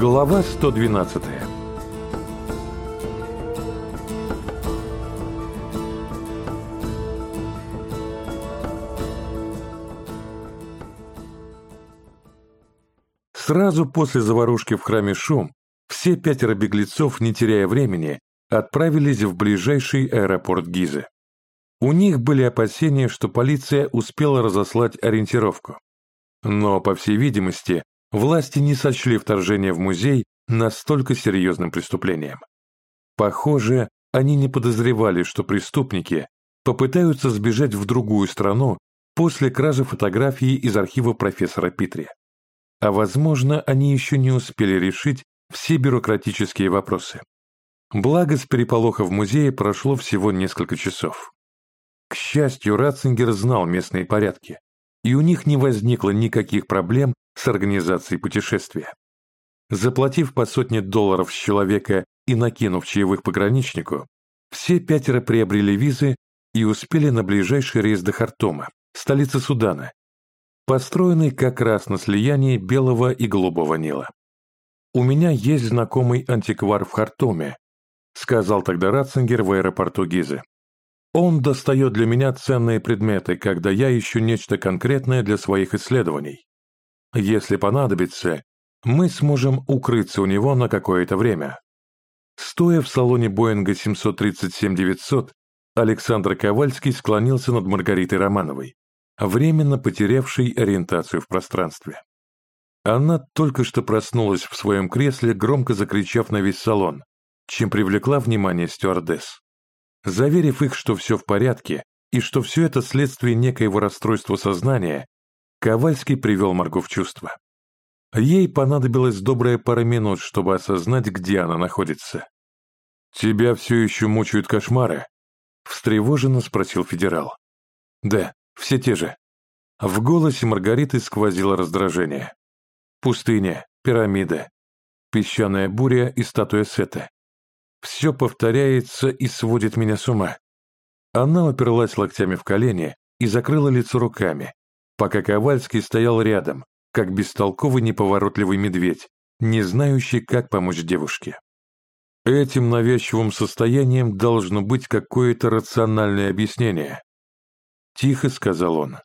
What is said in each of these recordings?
Глава 112 Сразу после заварушки в храме Шум все пятеро беглецов, не теряя времени, отправились в ближайший аэропорт Гизы. У них были опасения, что полиция успела разослать ориентировку. Но, по всей видимости, власти не сочли вторжение в музей настолько серьезным преступлением. Похоже, они не подозревали, что преступники попытаются сбежать в другую страну после кражи фотографии из архива профессора Питри. А возможно, они еще не успели решить все бюрократические вопросы. Благо, с переполоха в музее прошло всего несколько часов. К счастью, Ратцингер знал местные порядки, и у них не возникло никаких проблем с организацией путешествия. Заплатив по сотне долларов с человека и накинув чаевых пограничнику, все пятеро приобрели визы и успели на ближайший рейс до Хартума, столицы Судана, построенный как раз на слиянии Белого и Голубого Нила. «У меня есть знакомый антиквар в Хартуме», сказал тогда Ратцингер в аэропорту Гизы. Он достает для меня ценные предметы, когда я ищу нечто конкретное для своих исследований. Если понадобится, мы сможем укрыться у него на какое-то время. Стоя в салоне Боинга 737-900, Александр Ковальский склонился над Маргаритой Романовой, временно потерявшей ориентацию в пространстве. Она только что проснулась в своем кресле, громко закричав на весь салон, чем привлекла внимание стюардесс. Заверив их, что все в порядке и что все это следствие некоего расстройства сознания, Ковальский привел Марго в чувство. Ей понадобилось добрая пара минут, чтобы осознать, где она находится. «Тебя все еще мучают кошмары?» — встревоженно спросил федерал. «Да, все те же». В голосе Маргариты сквозило раздражение. Пустыня, пирамида, песчаная буря и статуя Сета. Все повторяется и сводит меня с ума. Она уперлась локтями в колени и закрыла лицо руками, пока Ковальский стоял рядом, как бестолковый неповоротливый медведь, не знающий, как помочь девушке. Этим навязчивым состоянием должно быть какое-то рациональное объяснение. Тихо сказал он.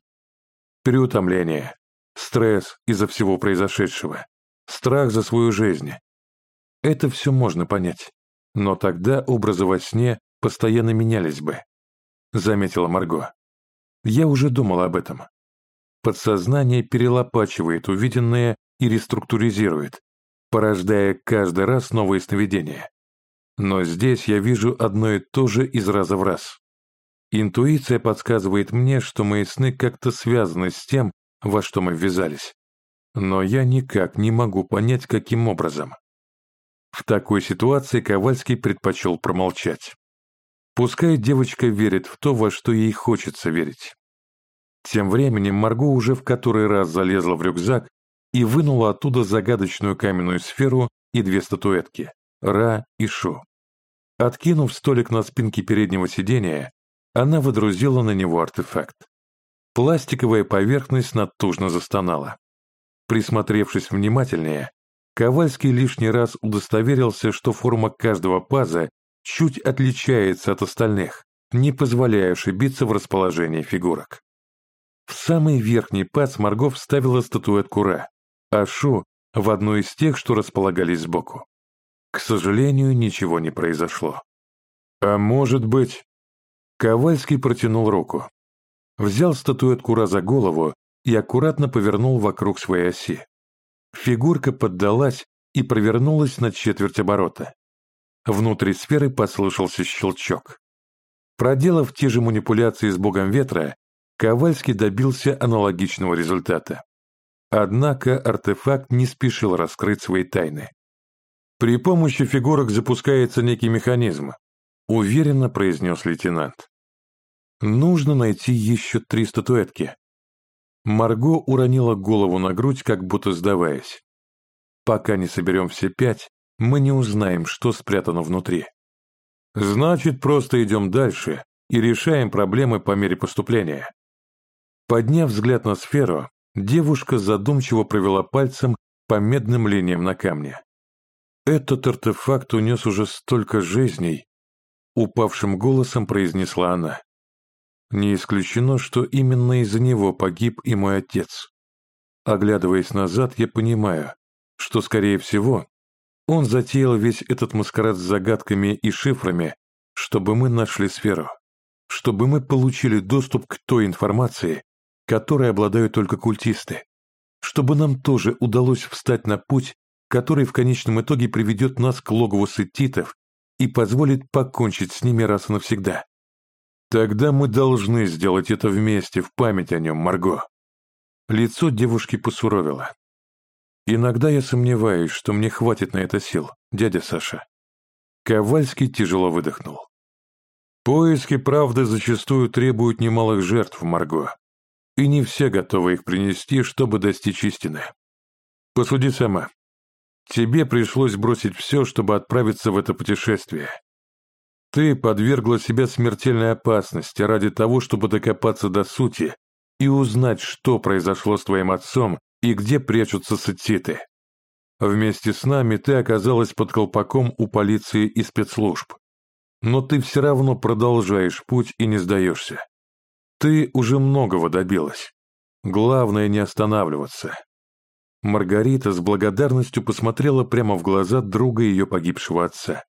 Переутомление, стресс из-за всего произошедшего, страх за свою жизнь. Это все можно понять. Но тогда образы во сне постоянно менялись бы, заметила Марго. Я уже думал об этом. Подсознание перелопачивает увиденное и реструктуризирует, порождая каждый раз новые сновидения. Но здесь я вижу одно и то же из раза в раз. Интуиция подсказывает мне, что мои сны как-то связаны с тем, во что мы ввязались. Но я никак не могу понять, каким образом. В такой ситуации Ковальский предпочел промолчать. Пускай девочка верит в то, во что ей хочется верить. Тем временем Марго уже в который раз залезла в рюкзак и вынула оттуда загадочную каменную сферу и две статуэтки – Ра и Шу. Откинув столик на спинке переднего сидения, она выдрузила на него артефакт. Пластиковая поверхность натужно застонала. Присмотревшись внимательнее, Ковальский лишний раз удостоверился, что форма каждого паза чуть отличается от остальных, не позволяя ошибиться в расположении фигурок. В самый верхний паз Марго вставила статуэтку Ра, а Шу — в одну из тех, что располагались сбоку. К сожалению, ничего не произошло. «А может быть...» Ковальский протянул руку. Взял статуэтку Ра за голову и аккуратно повернул вокруг своей оси. Фигурка поддалась и провернулась на четверть оборота. Внутри сферы послышался щелчок. Проделав те же манипуляции с богом ветра, Ковальский добился аналогичного результата. Однако артефакт не спешил раскрыть свои тайны. «При помощи фигурок запускается некий механизм», — уверенно произнес лейтенант. «Нужно найти еще три статуэтки. Марго уронила голову на грудь, как будто сдаваясь. «Пока не соберем все пять, мы не узнаем, что спрятано внутри. Значит, просто идем дальше и решаем проблемы по мере поступления». Подняв взгляд на сферу, девушка задумчиво провела пальцем по медным линиям на камне. Этот артефакт унес уже столько жизней, упавшим голосом произнесла она. Не исключено, что именно из-за него погиб и мой отец. Оглядываясь назад, я понимаю, что, скорее всего, он затеял весь этот маскарад с загадками и шифрами, чтобы мы нашли сферу, чтобы мы получили доступ к той информации, которой обладают только культисты, чтобы нам тоже удалось встать на путь, который в конечном итоге приведет нас к логову сеттитов и позволит покончить с ними раз и навсегда. Тогда мы должны сделать это вместе, в память о нем, Марго. Лицо девушки посуровило. Иногда я сомневаюсь, что мне хватит на это сил, дядя Саша. Ковальский тяжело выдохнул. Поиски правды зачастую требуют немалых жертв, Марго и не все готовы их принести, чтобы достичь истины. Посуди сама. Тебе пришлось бросить все, чтобы отправиться в это путешествие. Ты подвергла себя смертельной опасности ради того, чтобы докопаться до сути и узнать, что произошло с твоим отцом и где прячутся сатиты. Вместе с нами ты оказалась под колпаком у полиции и спецслужб. Но ты все равно продолжаешь путь и не сдаешься. Ты уже многого добилась. Главное не останавливаться. Маргарита с благодарностью посмотрела прямо в глаза друга ее погибшего отца.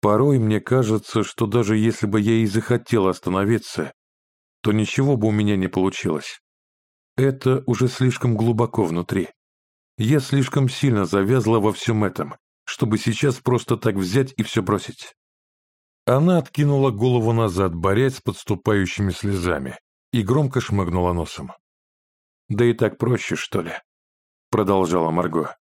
Порой мне кажется, что даже если бы я и захотела остановиться, то ничего бы у меня не получилось. Это уже слишком глубоко внутри. Я слишком сильно завязла во всем этом, чтобы сейчас просто так взять и все бросить. Она откинула голову назад, борясь с подступающими слезами, и громко шмыгнула носом. «Да и так проще, что ли?» — продолжала Марго.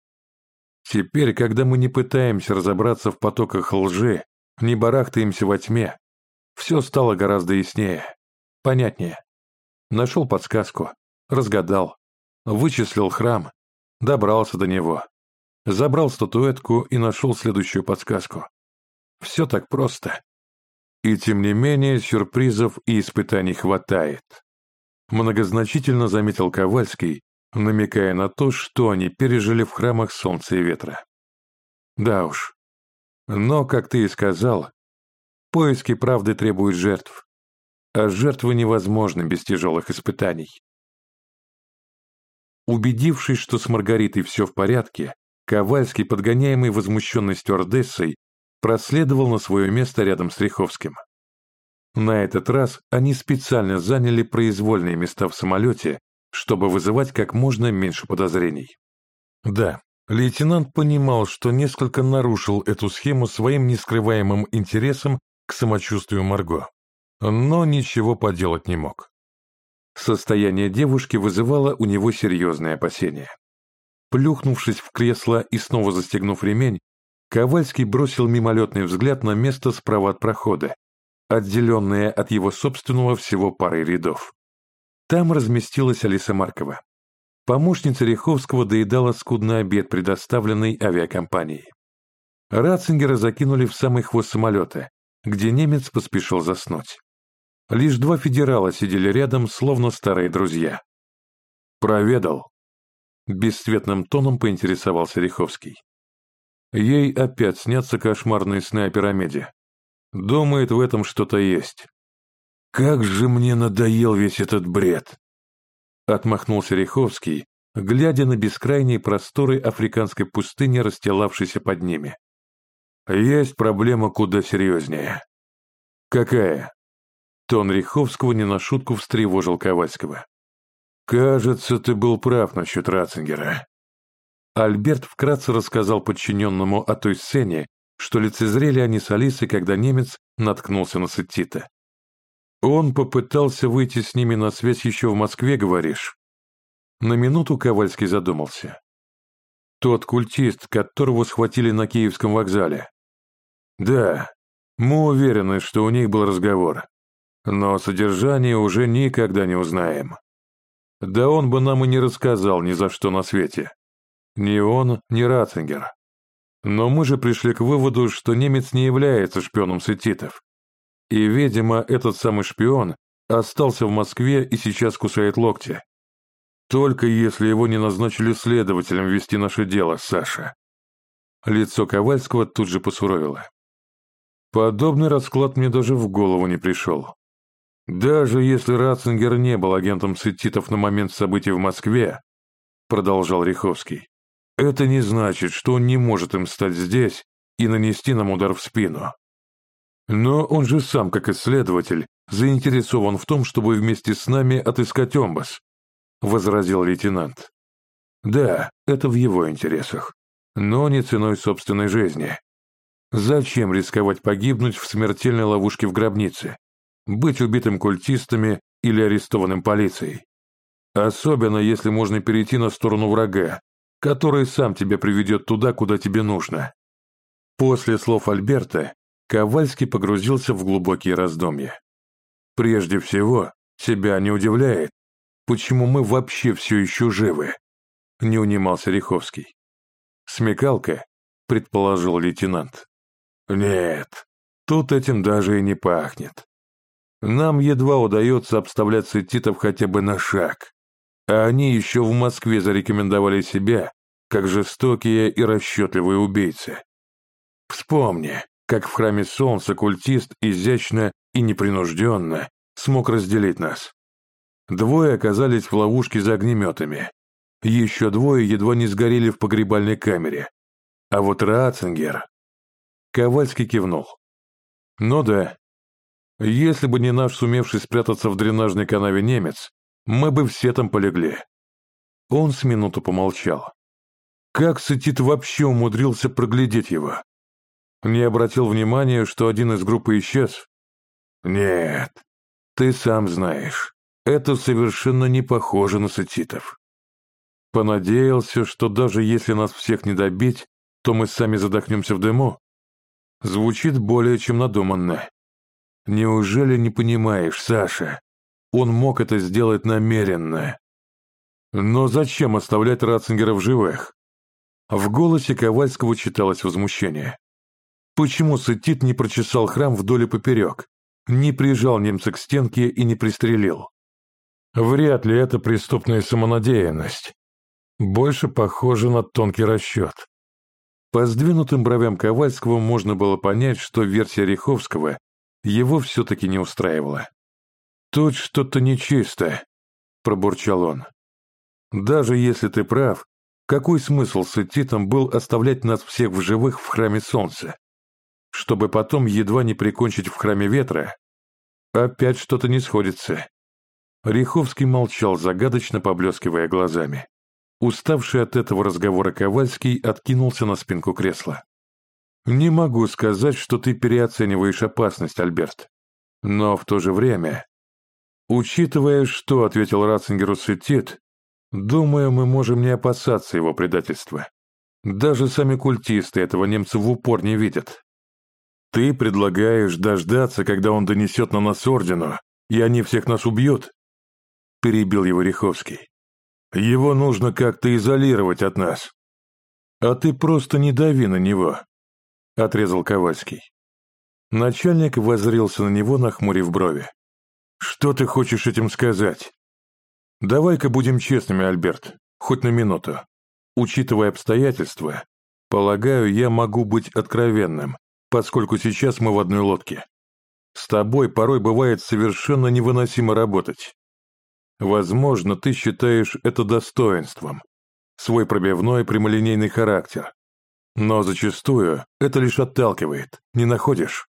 «Теперь, когда мы не пытаемся разобраться в потоках лжи, не барахтаемся во тьме, все стало гораздо яснее, понятнее. Нашел подсказку, разгадал, вычислил храм, добрался до него, забрал статуэтку и нашел следующую подсказку. Все так просто. И тем не менее сюрпризов и испытаний хватает. Многозначительно заметил Ковальский, намекая на то, что они пережили в храмах солнца и ветра. Да уж. Но, как ты и сказал, поиски правды требуют жертв, а жертвы невозможны без тяжелых испытаний. Убедившись, что с Маргаритой все в порядке, Ковальский, подгоняемый возмущенностью Ордессой, проследовал на свое место рядом с Риховским. На этот раз они специально заняли произвольные места в самолете, чтобы вызывать как можно меньше подозрений. Да, лейтенант понимал, что несколько нарушил эту схему своим нескрываемым интересом к самочувствию Марго, но ничего поделать не мог. Состояние девушки вызывало у него серьезные опасения. Плюхнувшись в кресло и снова застегнув ремень, Ковальский бросил мимолетный взгляд на место справа от прохода, отделенное от его собственного всего парой рядов. Там разместилась Алиса Маркова. Помощница Риховского доедала скудный обед, предоставленный авиакомпанией. Ратцингера закинули в самый хвост самолета, где немец поспешил заснуть. Лишь два федерала сидели рядом, словно старые друзья. «Проведал», — бесцветным тоном поинтересовался Риховский. Ей опять снятся кошмарные сны о пирамиде. Думает, в этом что-то есть. «Как же мне надоел весь этот бред!» Отмахнулся Риховский, глядя на бескрайние просторы африканской пустыни, расстилавшейся под ними. «Есть проблема куда серьезнее». «Какая?» Тон Риховского не на шутку встревожил Ковальского. «Кажется, ты был прав насчет Ратцингера. Альберт вкратце рассказал подчиненному о той сцене, что лицезрели они с Алисой, когда немец наткнулся на Сеттита. Он попытался выйти с ними на связь еще в Москве, говоришь? На минуту Ковальский задумался. Тот культист, которого схватили на Киевском вокзале. Да, мы уверены, что у них был разговор. Но содержание уже никогда не узнаем. Да он бы нам и не рассказал ни за что на свете. Ни он, ни Ратцингер. Но мы же пришли к выводу, что немец не является шпионом сетитов. И, видимо, этот самый шпион остался в Москве и сейчас кусает локти. Только если его не назначили следователем вести наше дело, Саша. Лицо Ковальского тут же посуровило. Подобный расклад мне даже в голову не пришел. Даже если Ратцингер не был агентом сетитов на момент событий в Москве, продолжал Риховский, это не значит, что он не может им стать здесь и нанести нам удар в спину. Но он же сам, как исследователь, заинтересован в том, чтобы вместе с нами отыскать Омбас, возразил лейтенант. Да, это в его интересах но не ценой собственной жизни. Зачем рисковать погибнуть в смертельной ловушке в гробнице, быть убитым культистами или арестованным полицией? Особенно, если можно перейти на сторону врага, который сам тебя приведет туда, куда тебе нужно. После слов Альберта Ковальский погрузился в глубокие раздумья. Прежде всего, тебя не удивляет, почему мы вообще все еще живы, не унимался Риховский. «Смекалка?» — предположил лейтенант. «Нет, тут этим даже и не пахнет. Нам едва удается обставлять сетитов хотя бы на шаг, а они еще в Москве зарекомендовали себя как жестокие и расчетливые убийцы. Вспомни, как в храме солнца культист изящно и непринужденно смог разделить нас. Двое оказались в ловушке за огнеметами, еще двое едва не сгорели в погребальной камере. А вот Ратцингер... Ковальский кивнул. Ну да. Если бы не наш сумевший спрятаться в дренажной канаве немец, мы бы все там полегли. Он с минуту помолчал. Как Сетит вообще умудрился проглядеть его? Не обратил внимания, что один из группы исчез? Нет, ты сам знаешь, это совершенно не похоже на Сетитов. Понадеялся, что даже если нас всех не добить, то мы сами задохнемся в дыму? Звучит более чем надуманно. Неужели не понимаешь, Саша? Он мог это сделать намеренно. Но зачем оставлять Ратцингера в живых? В голосе Ковальского читалось возмущение. Почему Сетит не прочесал храм вдоль и поперек, не прижал немца к стенке и не пристрелил? Вряд ли это преступная самонадеянность больше похоже на тонкий расчет. По сдвинутым бровям Ковальского можно было понять, что версия Риховского его все-таки не устраивала. «Тут что-то нечисто», — пробурчал он. «Даже если ты прав, какой смысл с Этитом был оставлять нас всех в живых в Храме Солнца? Чтобы потом едва не прикончить в Храме Ветра? Опять что-то не сходится». Риховский молчал, загадочно поблескивая глазами. Уставший от этого разговора Ковальский откинулся на спинку кресла. «Не могу сказать, что ты переоцениваешь опасность, Альберт. Но в то же время...» «Учитывая, что ответил Ратцингеру Сетит, думаю, мы можем не опасаться его предательства. Даже сами культисты этого немца в упор не видят. Ты предлагаешь дождаться, когда он донесет на нас ордену, и они всех нас убьют?» Перебил его Риховский. Его нужно как-то изолировать от нас. А ты просто не дави на него, — отрезал Ковальский. Начальник воззрился на него, нахмурив брови. «Что ты хочешь этим сказать?» «Давай-ка будем честными, Альберт, хоть на минуту. Учитывая обстоятельства, полагаю, я могу быть откровенным, поскольку сейчас мы в одной лодке. С тобой порой бывает совершенно невыносимо работать. Возможно, ты считаешь это достоинством, свой пробивной прямолинейный характер. Но зачастую это лишь отталкивает, не находишь?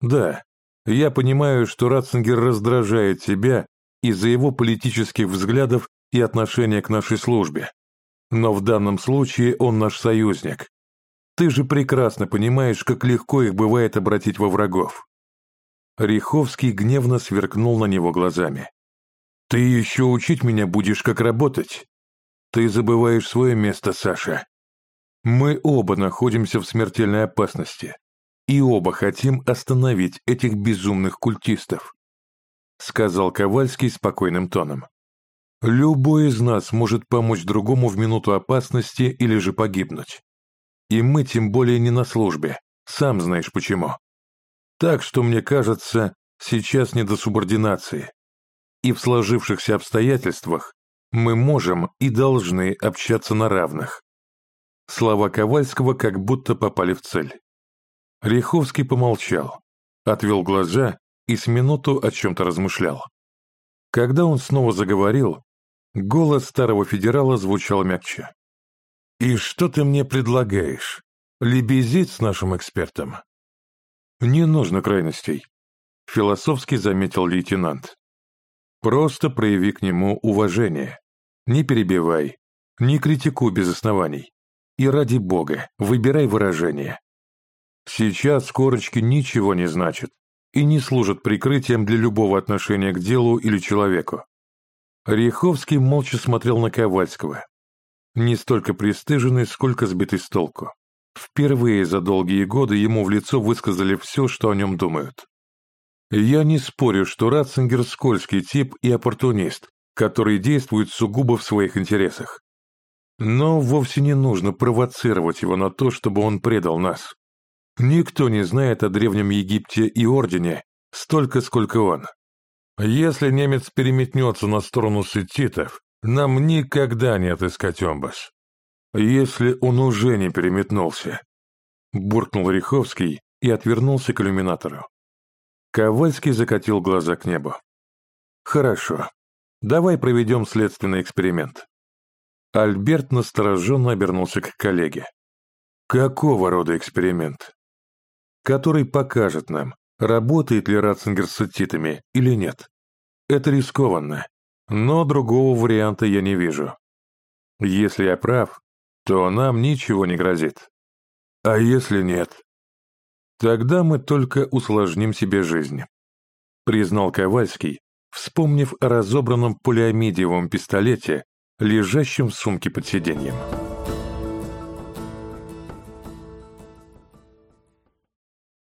Да, я понимаю, что Ратцингер раздражает тебя из-за его политических взглядов и отношения к нашей службе. Но в данном случае он наш союзник. Ты же прекрасно понимаешь, как легко их бывает обратить во врагов. Риховский гневно сверкнул на него глазами. «Ты еще учить меня будешь, как работать? Ты забываешь свое место, Саша. Мы оба находимся в смертельной опасности, и оба хотим остановить этих безумных культистов», сказал Ковальский спокойным тоном. «Любой из нас может помочь другому в минуту опасности или же погибнуть. И мы тем более не на службе, сам знаешь почему. Так что, мне кажется, сейчас не до субординации и в сложившихся обстоятельствах мы можем и должны общаться на равных. Слова Ковальского как будто попали в цель. Риховский помолчал, отвел глаза и с минуту о чем-то размышлял. Когда он снова заговорил, голос старого федерала звучал мягче. «И что ты мне предлагаешь? Лебезить с нашим экспертом?» «Не нужно крайностей», — философски заметил лейтенант. «Просто прояви к нему уважение. Не перебивай, не критикуй без оснований. И ради бога, выбирай выражение. Сейчас корочки ничего не значат и не служат прикрытием для любого отношения к делу или человеку. Риховский молча смотрел на Ковальского. Не столько пристыженный, сколько сбитый с толку. Впервые за долгие годы ему в лицо высказали все, что о нем думают. Я не спорю, что Ратцингер скользкий тип и оппортунист, который действует сугубо в своих интересах. Но вовсе не нужно провоцировать его на то, чтобы он предал нас. Никто не знает о Древнем Египте и Ордене столько, сколько он. Если немец переметнется на сторону сетитов, нам никогда не отыскать Омбас. Если он уже не переметнулся. Буркнул Риховский и отвернулся к иллюминатору. Ковальский закатил глаза к небу. «Хорошо. Давай проведем следственный эксперимент». Альберт настороженно обернулся к коллеге. «Какого рода эксперимент?» Который покажет нам, работает ли Ратцингер с сетитами или нет. Это рискованно, но другого варианта я не вижу. Если я прав, то нам ничего не грозит. А если нет? Тогда мы только усложним себе жизнь, признал Ковальский, вспомнив о разобранном полиамидиевом пистолете, лежащем в сумке под сиденьем.